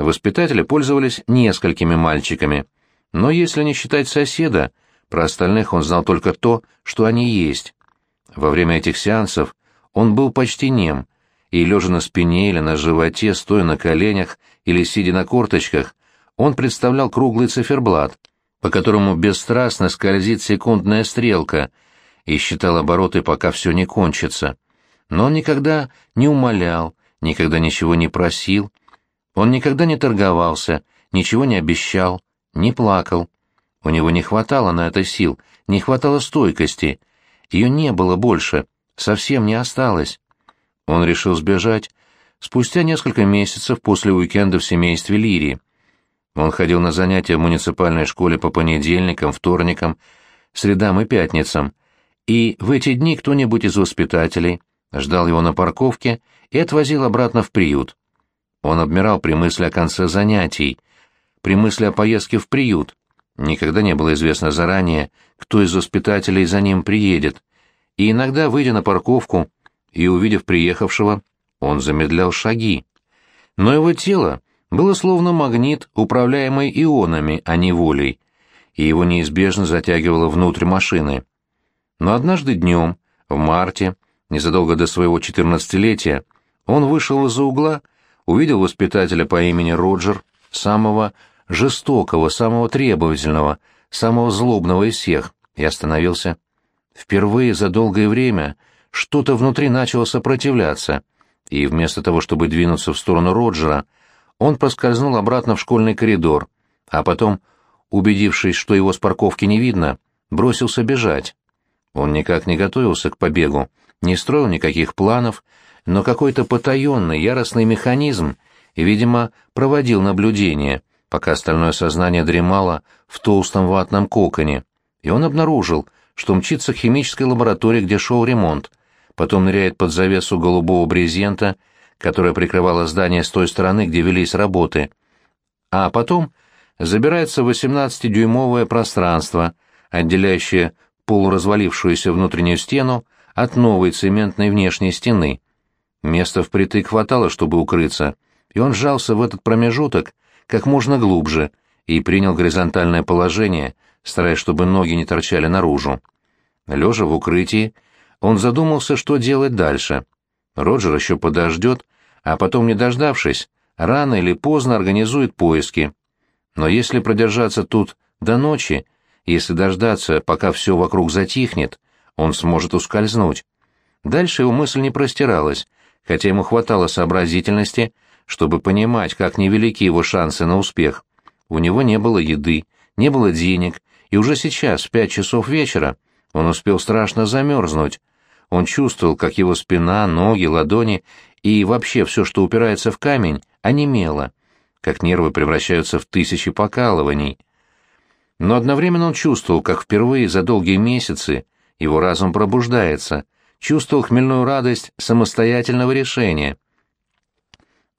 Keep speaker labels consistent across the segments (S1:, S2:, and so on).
S1: Воспитатели пользовались несколькими мальчиками, но если не считать соседа, про остальных он знал только то, что они есть. Во время этих сеансов он был почти нем, и, лежа на спине или на животе, стоя на коленях или сидя на корточках, он представлял круглый циферблат, по которому бесстрастно скользит секундная стрелка, и считал обороты, пока все не кончится. Но он никогда не умолял, никогда ничего не просил, он никогда не торговался, ничего не обещал, не плакал. У него не хватало на это сил, не хватало стойкости. Ее не было больше, совсем не осталось. Он решил сбежать спустя несколько месяцев после уикенда в семействе Лирии. Он ходил на занятия в муниципальной школе по понедельникам, вторникам, средам и пятницам, и в эти дни кто-нибудь из воспитателей ждал его на парковке и отвозил обратно в приют. Он обмирал при мысли о конце занятий, при мысли о поездке в приют. Никогда не было известно заранее, кто из воспитателей за ним приедет, и иногда, выйдя на парковку и увидев приехавшего, он замедлял шаги. Но его тело было словно магнит, управляемый ионами, а не волей, и его неизбежно затягивало внутрь машины. Но однажды днем, в марте, незадолго до своего четырнадцатилетия, он вышел из-за угла увидел воспитателя по имени Роджер, самого жестокого, самого требовательного, самого злобного из всех, и остановился. Впервые за долгое время что-то внутри начало сопротивляться, и вместо того, чтобы двинуться в сторону Роджера, он проскользнул обратно в школьный коридор, а потом, убедившись, что его с парковки не видно, бросился бежать. Он никак не готовился к побегу, не строил никаких планов, но какой-то потаенный, яростный механизм, видимо, проводил наблюдение, пока остальное сознание дремало в толстом ватном коконе, и он обнаружил, что мчится к химической лаборатории, где шел ремонт, потом ныряет под завесу голубого брезента, которая прикрывала здание с той стороны, где велись работы, а потом забирается в 18-дюймовое пространство, отделяющее полуразвалившуюся внутреннюю стену от новой цементной внешней стены. Места впритык хватало, чтобы укрыться, и он сжался в этот промежуток как можно глубже и принял горизонтальное положение, стараясь, чтобы ноги не торчали наружу. Лежа в укрытии, он задумался, что делать дальше. Роджер еще подождет, а потом, не дождавшись, рано или поздно организует поиски. Но если продержаться тут до ночи, если дождаться, пока все вокруг затихнет, он сможет ускользнуть. Дальше его мысль не простиралась, хотя ему хватало сообразительности, чтобы понимать, как невелики его шансы на успех. У него не было еды, не было денег, и уже сейчас, в пять часов вечера, он успел страшно замерзнуть. Он чувствовал, как его спина, ноги, ладони и вообще все, что упирается в камень, онемело, как нервы превращаются в тысячи покалываний. Но одновременно он чувствовал, как впервые за долгие месяцы его разум пробуждается — чувствовал хмельную радость самостоятельного решения.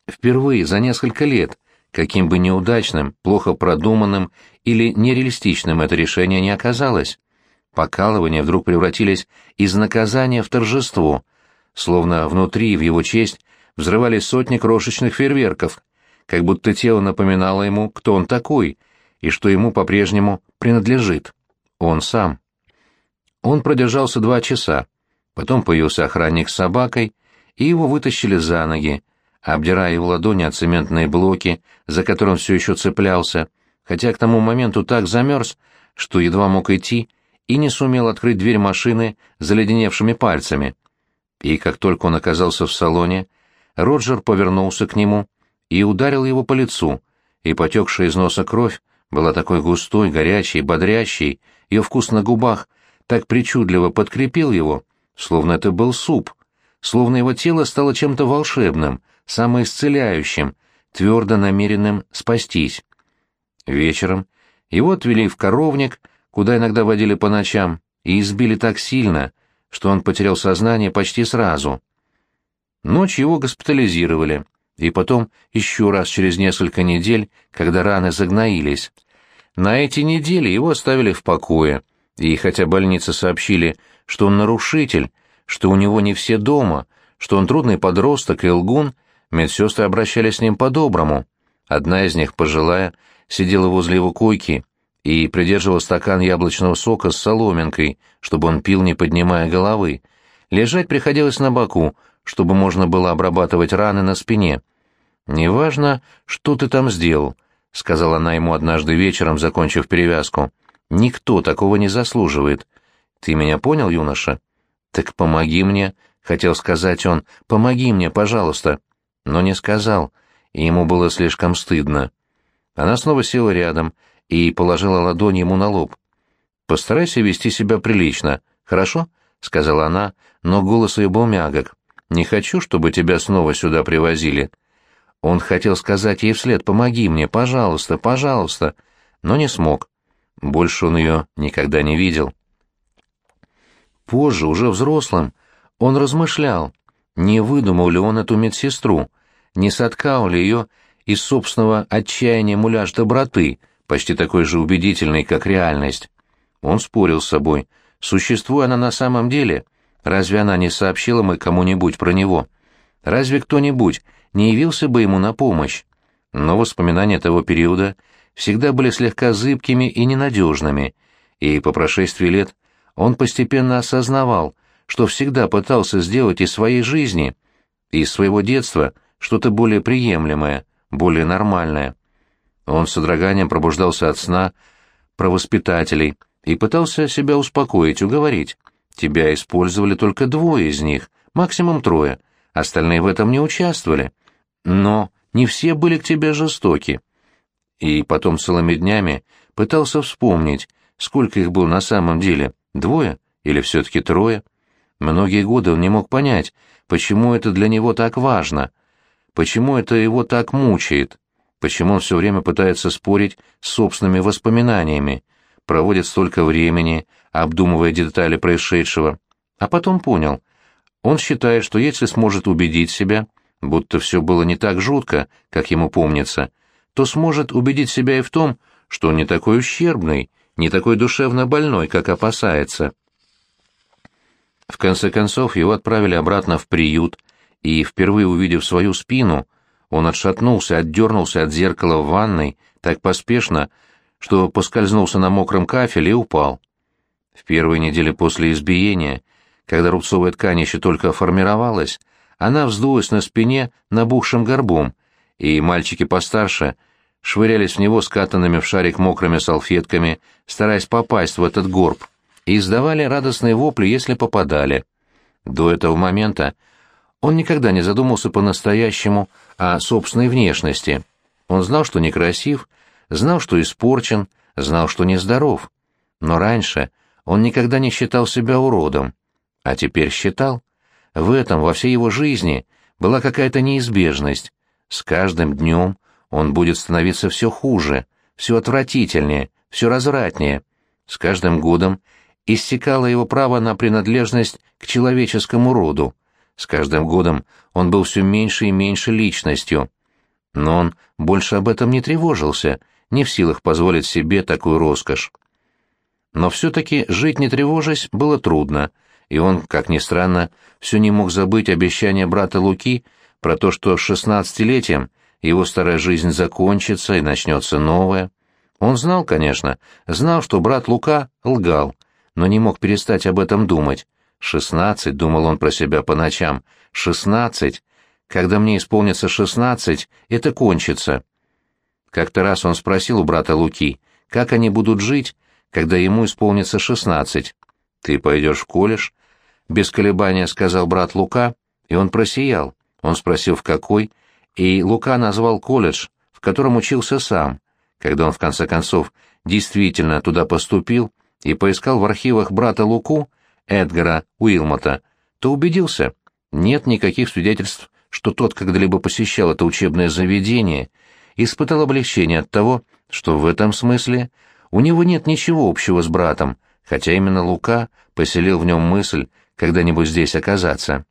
S1: Впервые за несколько лет, каким бы неудачным, плохо продуманным или нереалистичным это решение не оказалось, покалывания вдруг превратились из наказания в торжество, словно внутри, в его честь, взрывались сотни крошечных фейерверков, как будто тело напоминало ему, кто он такой и что ему по-прежнему принадлежит. Он сам. Он продержался два часа, Потом появился охранник с собакой, и его вытащили за ноги, обдирая его ладони от цементные блоки, за которым все еще цеплялся, хотя к тому моменту так замерз, что едва мог идти и не сумел открыть дверь машины заледеневшими пальцами. И как только он оказался в салоне, Роджер повернулся к нему и ударил его по лицу, и потекшая из носа кровь была такой густой, горячей, бодрящей, ее вкус на губах так причудливо подкрепил его, словно это был суп, словно его тело стало чем-то волшебным, самоисцеляющим, твердо намеренным спастись. Вечером его отвели в коровник, куда иногда водили по ночам, и избили так сильно, что он потерял сознание почти сразу. Ночью его госпитализировали, и потом еще раз через несколько недель, когда раны загноились. На эти недели его оставили в покое, и хотя больницы сообщили, что он нарушитель, что у него не все дома, что он трудный подросток и лгун, медсестры обращались с ним по-доброму. Одна из них, пожилая, сидела возле его койки и придерживала стакан яблочного сока с соломинкой, чтобы он пил, не поднимая головы. Лежать приходилось на боку, чтобы можно было обрабатывать раны на спине. «Неважно, что ты там сделал», — сказала она ему однажды вечером, закончив перевязку. «Никто такого не заслуживает. Ты меня понял, юноша?» «Так помоги мне», — хотел сказать он, — «помоги мне, пожалуйста». Но не сказал, и ему было слишком стыдно. Она снова села рядом и положила ладонь ему на лоб. «Постарайся вести себя прилично, хорошо?» — сказала она, но голос ее был мягок. «Не хочу, чтобы тебя снова сюда привозили». Он хотел сказать ей вслед «помоги мне, пожалуйста, пожалуйста», но не смог. Больше он ее никогда не видел. Позже, уже взрослым, он размышлял, не выдумал ли он эту медсестру, не соткал ли ее из собственного отчаяния муляж доброты, почти такой же убедительный, как реальность. Он спорил с собой, существуя она на самом деле, разве она не сообщила мы кому-нибудь про него? Разве кто-нибудь не явился бы ему на помощь? Но воспоминания того периода всегда были слегка зыбкими и ненадежными, и по прошествии лет он постепенно осознавал, что всегда пытался сделать из своей жизни, из своего детства, что-то более приемлемое, более нормальное. Он с содроганием пробуждался от сна про воспитателей и пытался себя успокоить, уговорить. Тебя использовали только двое из них, максимум трое, остальные в этом не участвовали. Но не все были к тебе жестоки. И потом целыми днями пытался вспомнить, сколько их было на самом деле, двое или все-таки трое. Многие годы он не мог понять, почему это для него так важно, почему это его так мучает, почему он все время пытается спорить с собственными воспоминаниями, проводит столько времени, обдумывая детали происшедшего. А потом понял. Он считает, что если сможет убедить себя, будто все было не так жутко, как ему помнится, то сможет убедить себя и в том, что он не такой ущербный, не такой душевно больной, как опасается. В конце концов, его отправили обратно в приют, и, впервые увидев свою спину, он отшатнулся, отдернулся от зеркала в ванной так поспешно, что поскользнулся на мокром кафеле и упал. В первые недели после избиения, когда рубцовая ткань еще только формировалась, она вздулась на спине набухшим горбом, и мальчики постарше швырялись в него скатанными в шарик мокрыми салфетками, стараясь попасть в этот горб и издавали радостные вопли, если попадали. До этого момента он никогда не задумался по-настоящему о собственной внешности. Он знал, что некрасив, знал, что испорчен, знал, что нездоров. Но раньше он никогда не считал себя уродом. А теперь считал. В этом, во всей его жизни, была какая-то неизбежность. С каждым днем он будет становиться все хуже, все отвратительнее, все развратнее. С каждым годом иссякало его право на принадлежность к человеческому роду. С каждым годом он был все меньше и меньше личностью. Но он больше об этом не тревожился, не в силах позволить себе такую роскошь. Но все-таки жить не тревожась было трудно, и он, как ни странно, все не мог забыть обещание брата Луки про то, что с шестнадцатилетием его старая жизнь закончится и начнется новая. Он знал, конечно, знал, что брат Лука лгал — но не мог перестать об этом думать. «Шестнадцать», — думал он про себя по ночам, — «шестнадцать. Когда мне исполнится шестнадцать, это кончится». Как-то раз он спросил у брата Луки, как они будут жить, когда ему исполнится шестнадцать. «Ты пойдешь в колледж?» — без колебания сказал брат Лука, и он просиял. Он спросил, в какой, и Лука назвал колледж, в котором учился сам. Когда он, в конце концов, действительно туда поступил, и поискал в архивах брата Луку, Эдгара Уилмота, то убедился, нет никаких свидетельств, что тот когда-либо посещал это учебное заведение, испытал облегчение от того, что в этом смысле у него нет ничего общего с братом, хотя именно Лука поселил в нем мысль когда-нибудь здесь оказаться.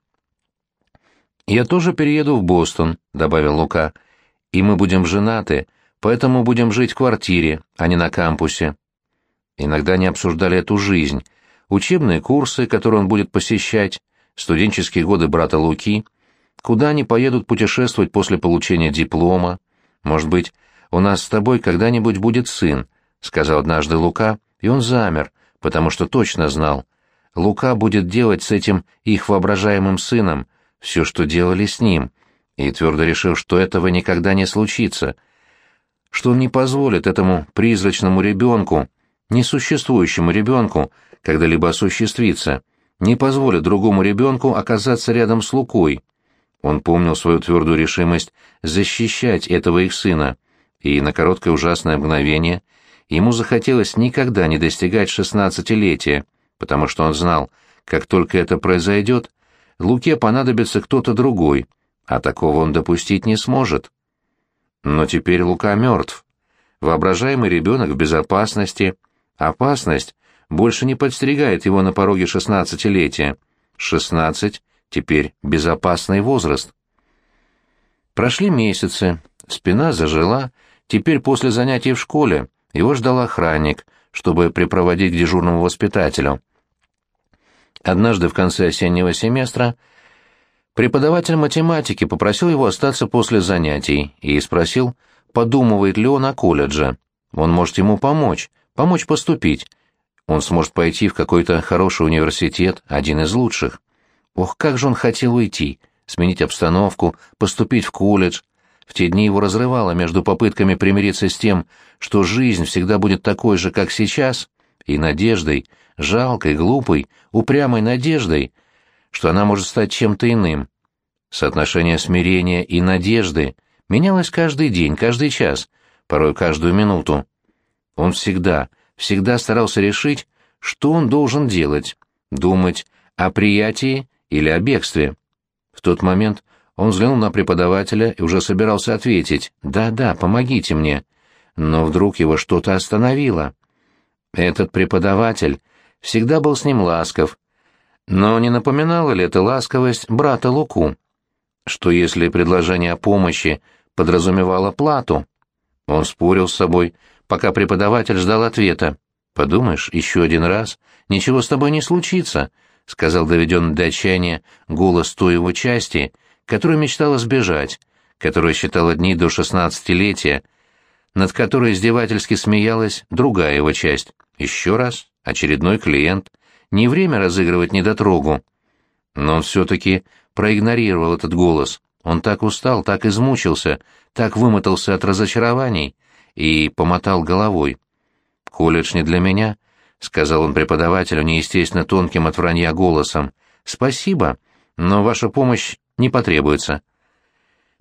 S1: «Я тоже перееду в Бостон», — добавил Лука, — «и мы будем женаты, поэтому будем жить в квартире, а не на кампусе. Иногда они обсуждали эту жизнь, учебные курсы, которые он будет посещать, студенческие годы брата Луки, куда они поедут путешествовать после получения диплома. Может быть, у нас с тобой когда-нибудь будет сын, — сказал однажды Лука, и он замер, потому что точно знал. Лука будет делать с этим их воображаемым сыном все, что делали с ним, и твердо решил, что этого никогда не случится, что он не позволит этому призрачному ребенку, несуществующему ребенку, когда-либо осуществиться, не позволит другому ребенку оказаться рядом с Лукой. Он помнил свою твердую решимость защищать этого их сына, и на короткое ужасное мгновение ему захотелось никогда не достигать шестнадцатилетия, потому что он знал, как только это произойдет, Луке понадобится кто-то другой, а такого он допустить не сможет. Но теперь Лука мертв. Воображаемый ребенок в безопасности. Опасность больше не подстерегает его на пороге шестнадцатилетия. Шестнадцать — теперь безопасный возраст. Прошли месяцы, спина зажила, теперь после занятий в школе его ждал охранник, чтобы припроводить к дежурному воспитателю. Однажды в конце осеннего семестра преподаватель математики попросил его остаться после занятий и спросил, подумывает ли он о колледже. Он может ему помочь, помочь поступить. Он сможет пойти в какой-то хороший университет, один из лучших. Ох, как же он хотел уйти, сменить обстановку, поступить в колледж. В те дни его разрывало между попытками примириться с тем, что жизнь всегда будет такой же, как сейчас, и надеждой, жалкой, глупой, упрямой надеждой, что она может стать чем-то иным. Соотношение смирения и надежды менялось каждый день, каждый час, порой каждую минуту. Он всегда, всегда старался решить, что он должен делать, думать о приятии или о бегстве. В тот момент он взглянул на преподавателя и уже собирался ответить «Да-да, помогите мне», но вдруг его что-то остановило. Этот преподаватель всегда был с ним ласков, но не напоминала ли эта ласковость брата Луку? Что если предложение о помощи подразумевало плату? Он спорил с собой, пока преподаватель ждал ответа. «Подумаешь, еще один раз, ничего с тобой не случится», — сказал доведенный до отчаяния голос той его части, которая мечтала сбежать, которая считала дни до шестнадцатилетия, над которой издевательски смеялась другая его часть. Еще раз, очередной клиент. Не время разыгрывать недотрогу. Но он все-таки проигнорировал этот голос. Он так устал, так измучился, так вымотался от разочарований и помотал головой. «Колледж не для меня», — сказал он преподавателю неестественно тонким от вранья голосом. «Спасибо, но ваша помощь не потребуется».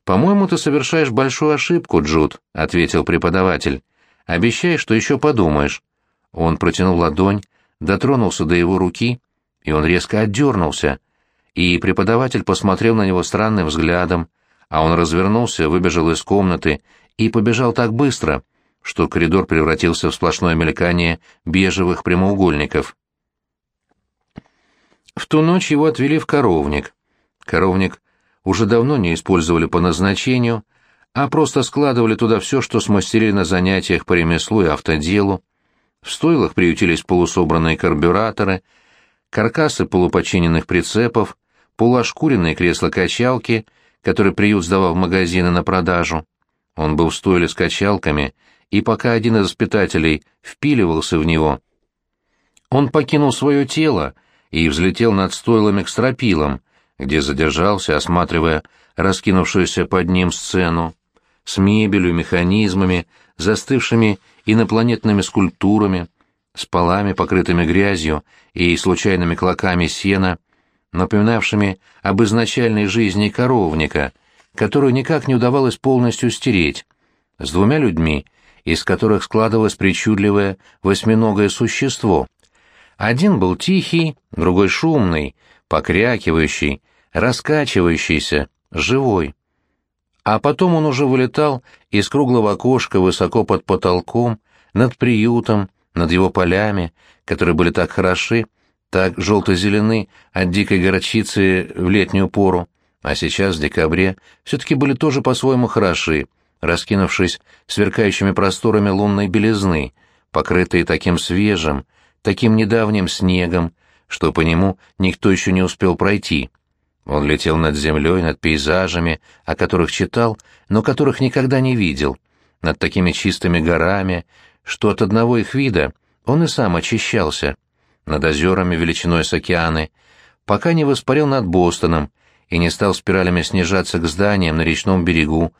S1: «По-моему, ты совершаешь большую ошибку, Джуд», — ответил преподаватель. «Обещай, что еще подумаешь». Он протянул ладонь, дотронулся до его руки, и он резко отдернулся. И преподаватель посмотрел на него странным взглядом, а он развернулся, выбежал из комнаты и побежал так быстро, что коридор превратился в сплошное мелькание бежевых прямоугольников. В ту ночь его отвели в коровник. Коровник уже давно не использовали по назначению, а просто складывали туда все, что смастерили на занятиях по ремеслу и автоделу. В стойлах приютились полусобранные карбюраторы, каркасы полупочиненных прицепов, полуошкуренные кресла-качалки, которые приют сдавал в магазины на продажу. Он был в стойле с качалками, и пока один из воспитателей впиливался в него, он покинул свое тело и взлетел над стойлами к стропилам, где задержался, осматривая раскинувшуюся под ним сцену, с мебелью, механизмами, застывшими инопланетными скульптурами, с полами, покрытыми грязью и случайными клоками сена, напоминавшими об изначальной жизни коровника, которую никак не удавалось полностью стереть, с двумя людьми, из которых складывалось причудливое восьминогое существо. Один был тихий, другой шумный, покрякивающий, раскачивающийся, живой. А потом он уже вылетал из круглого окошка высоко под потолком, над приютом, над его полями, которые были так хороши, так желто-зелены от дикой горчицы в летнюю пору, а сейчас, в декабре, все-таки были тоже по-своему хороши, раскинувшись сверкающими просторами лунной белизны, покрытые таким свежим, таким недавним снегом, что по нему никто еще не успел пройти. Он летел над землей, над пейзажами, о которых читал, но которых никогда не видел, над такими чистыми горами, что от одного их вида он и сам очищался, над озерами величиной с океаны, пока не воспарил над Бостоном и не стал спиралями снижаться к зданиям на речном берегу,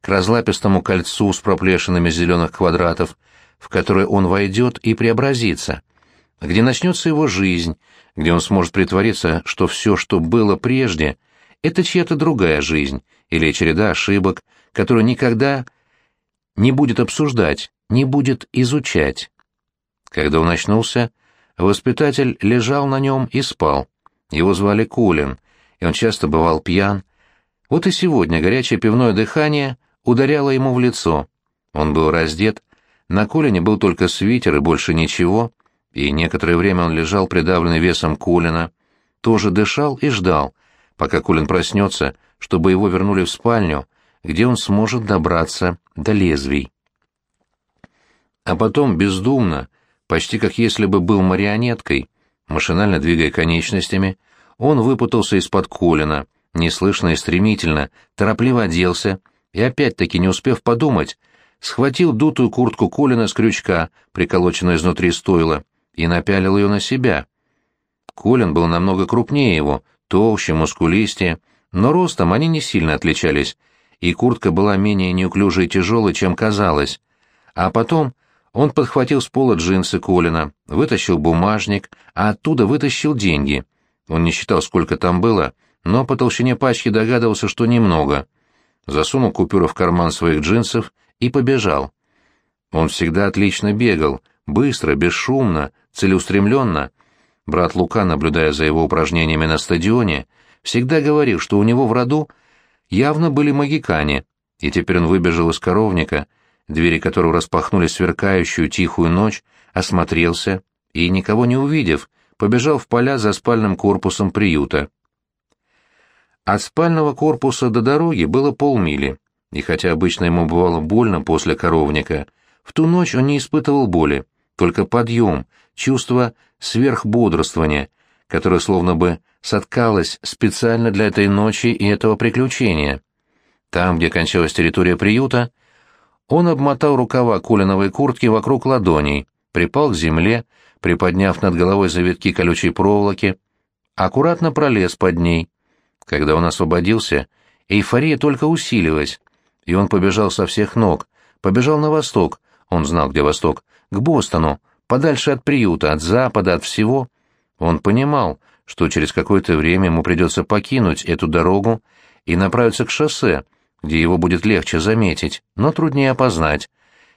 S1: к разлапистому кольцу с проплешинами зеленых квадратов, в которое он войдет и преобразится, где начнется его жизнь, где он сможет притвориться, что все, что было прежде, это чья-то другая жизнь или череда ошибок, которую никогда не будет обсуждать, не будет изучать. Когда он очнулся, воспитатель лежал на нем и спал. Его звали Кулин, и он часто бывал пьян. Вот и сегодня горячее пивное дыхание ударяло ему в лицо. Он был раздет, на Колине был только свитер и больше ничего, и некоторое время он лежал придавленный весом Колина, тоже дышал и ждал, пока Колин проснется, чтобы его вернули в спальню, где он сможет добраться до лезвий. А потом бездумно, почти как если бы был марионеткой, машинально двигая конечностями, он выпутался из-под Колина, неслышно и стремительно, торопливо оделся, и опять-таки, не успев подумать, схватил дутую куртку Колина с крючка, приколоченную изнутри стойла, и напялил ее на себя. Колин был намного крупнее его, толще, мускулистее, но ростом они не сильно отличались, и куртка была менее неуклюжей и тяжелой, чем казалось. А потом он подхватил с пола джинсы Колина, вытащил бумажник, а оттуда вытащил деньги. Он не считал, сколько там было, но по толщине пачки догадывался, что немного. Засунул купюру в карман своих джинсов и побежал. Он всегда отлично бегал, быстро, бесшумно, целеустремленно. Брат Лука, наблюдая за его упражнениями на стадионе, всегда говорил, что у него в роду явно были магикане, и теперь он выбежал из коровника, двери которого распахнули сверкающую тихую ночь, осмотрелся и, никого не увидев, побежал в поля за спальным корпусом приюта. От спального корпуса до дороги было полмили, и хотя обычно ему бывало больно после коровника, в ту ночь он не испытывал боли, только подъем, чувство сверхбодрствования, которое словно бы соткалось специально для этой ночи и этого приключения. Там, где кончалась территория приюта, он обмотал рукава кулиновой куртки вокруг ладоней, припал к земле, приподняв над головой завитки колючей проволоки, аккуратно пролез под ней. Когда он освободился, эйфория только усилилась, и он побежал со всех ног, побежал на восток, он знал, где восток, к Бостону, подальше от приюта, от запада, от всего. Он понимал, что через какое-то время ему придется покинуть эту дорогу и направиться к шоссе, где его будет легче заметить, но труднее опознать.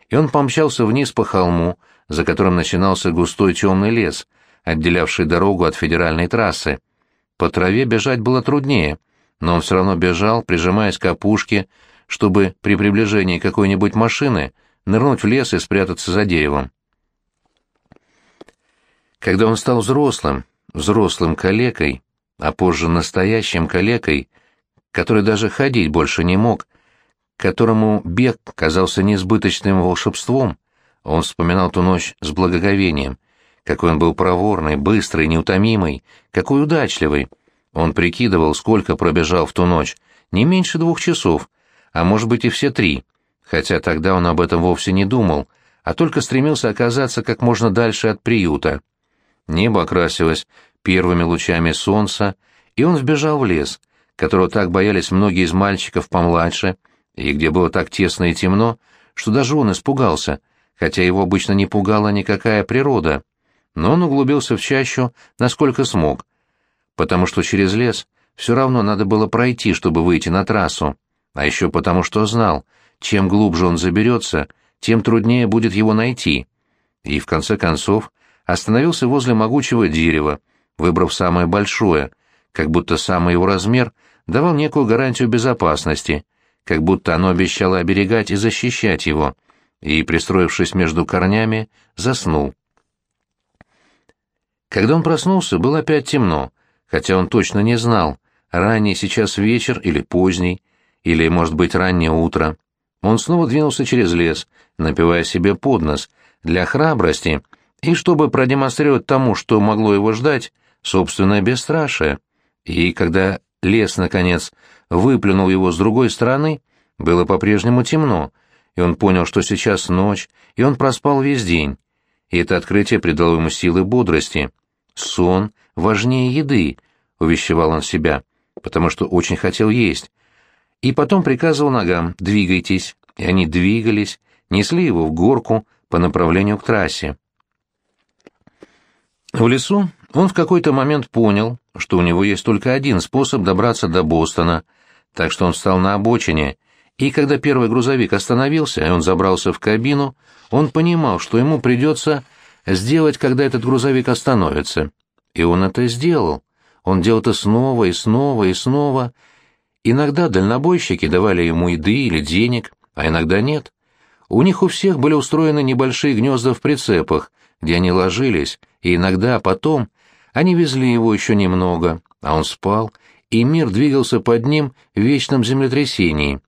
S1: И он помчался вниз по холму, за которым начинался густой темный лес, отделявший дорогу от федеральной трассы. По траве бежать было труднее, но он все равно бежал, прижимаясь к опушке, чтобы при приближении какой-нибудь машины нырнуть в лес и спрятаться за деревом. Когда он стал взрослым, взрослым калекой, а позже настоящим калекой, который даже ходить больше не мог, которому бег казался несбыточным волшебством, он вспоминал ту ночь с благоговением, какой он был проворный, быстрый, неутомимый, какой удачливый. Он прикидывал, сколько пробежал в ту ночь, не меньше двух часов, а может быть и все три, хотя тогда он об этом вовсе не думал, а только стремился оказаться как можно дальше от приюта. Небо окрасилось первыми лучами солнца, и он вбежал в лес, которого так боялись многие из мальчиков помладше, и где было так тесно и темно, что даже он испугался, хотя его обычно не пугала никакая природа. Но он углубился в чащу, насколько смог, потому что через лес все равно надо было пройти, чтобы выйти на трассу, а еще потому что знал, чем глубже он заберется, тем труднее будет его найти. И в конце концов остановился возле могучего дерева, выбрав самое большое, как будто самый его размер давал некую гарантию безопасности, как будто оно обещало оберегать и защищать его, и, пристроившись между корнями, заснул. Когда он проснулся, было опять темно, хотя он точно не знал, ранний сейчас вечер или поздний, или, может быть, раннее утро. Он снова двинулся через лес, напивая себе под нос, для храбрости — и чтобы продемонстрировать тому, что могло его ждать, собственное бесстрашие. И когда лес, наконец, выплюнул его с другой стороны, было по-прежнему темно, и он понял, что сейчас ночь, и он проспал весь день. И это открытие придало ему силы бодрости. «Сон важнее еды», — увещевал он себя, потому что очень хотел есть. И потом приказывал ногам «двигайтесь», и они двигались, несли его в горку по направлению к трассе. В лесу он в какой-то момент понял, что у него есть только один способ добраться до Бостона, так что он встал на обочине, и когда первый грузовик остановился, и он забрался в кабину, он понимал, что ему придется сделать, когда этот грузовик остановится. И он это сделал. Он делал это снова и снова и снова. Иногда дальнобойщики давали ему еды или денег, а иногда нет. У них у всех были устроены небольшие гнезда в прицепах, где они ложились, и иногда потом они везли его еще немного, а он спал, и мир двигался под ним в вечном землетрясении.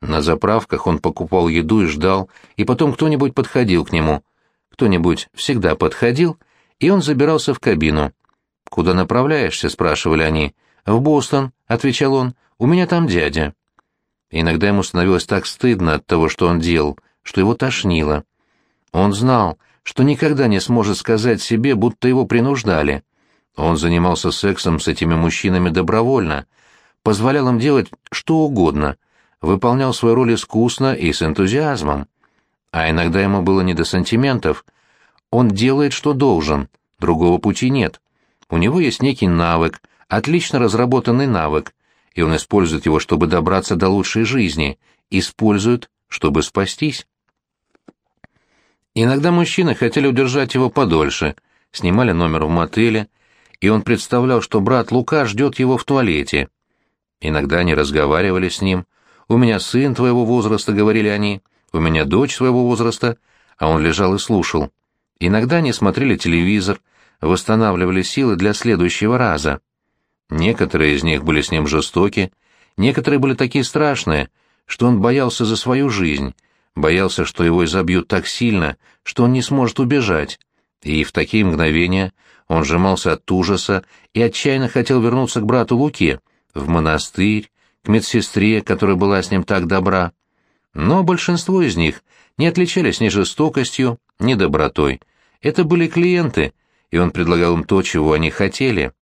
S1: На заправках он покупал еду и ждал, и потом кто-нибудь подходил к нему. Кто-нибудь всегда подходил, и он забирался в кабину. «Куда направляешься?» — спрашивали они. «В Бостон», — отвечал он, — «у меня там дядя». Иногда ему становилось так стыдно от того, что он делал, что его тошнило. Он знал, что никогда не сможет сказать себе, будто его принуждали. Он занимался сексом с этими мужчинами добровольно, позволял им делать что угодно, выполнял свою роль искусно и с энтузиазмом. А иногда ему было не до сантиментов. Он делает, что должен, другого пути нет. У него есть некий навык, отлично разработанный навык, и он использует его, чтобы добраться до лучшей жизни, использует, чтобы спастись. Иногда мужчины хотели удержать его подольше, снимали номер в мотеле, и он представлял, что брат Лука ждет его в туалете. Иногда они разговаривали с ним. «У меня сын твоего возраста», — говорили они, — «у меня дочь своего возраста», а он лежал и слушал. Иногда они смотрели телевизор, восстанавливали силы для следующего раза. Некоторые из них были с ним жестоки, некоторые были такие страшные, что он боялся за свою жизнь, боялся, что его изобьют так сильно, что он не сможет убежать. И в такие мгновения он сжимался от ужаса и отчаянно хотел вернуться к брату Луке, в монастырь, к медсестре, которая была с ним так добра. Но большинство из них не отличались ни жестокостью, ни добротой. Это были клиенты, и он предлагал им то, чего они хотели.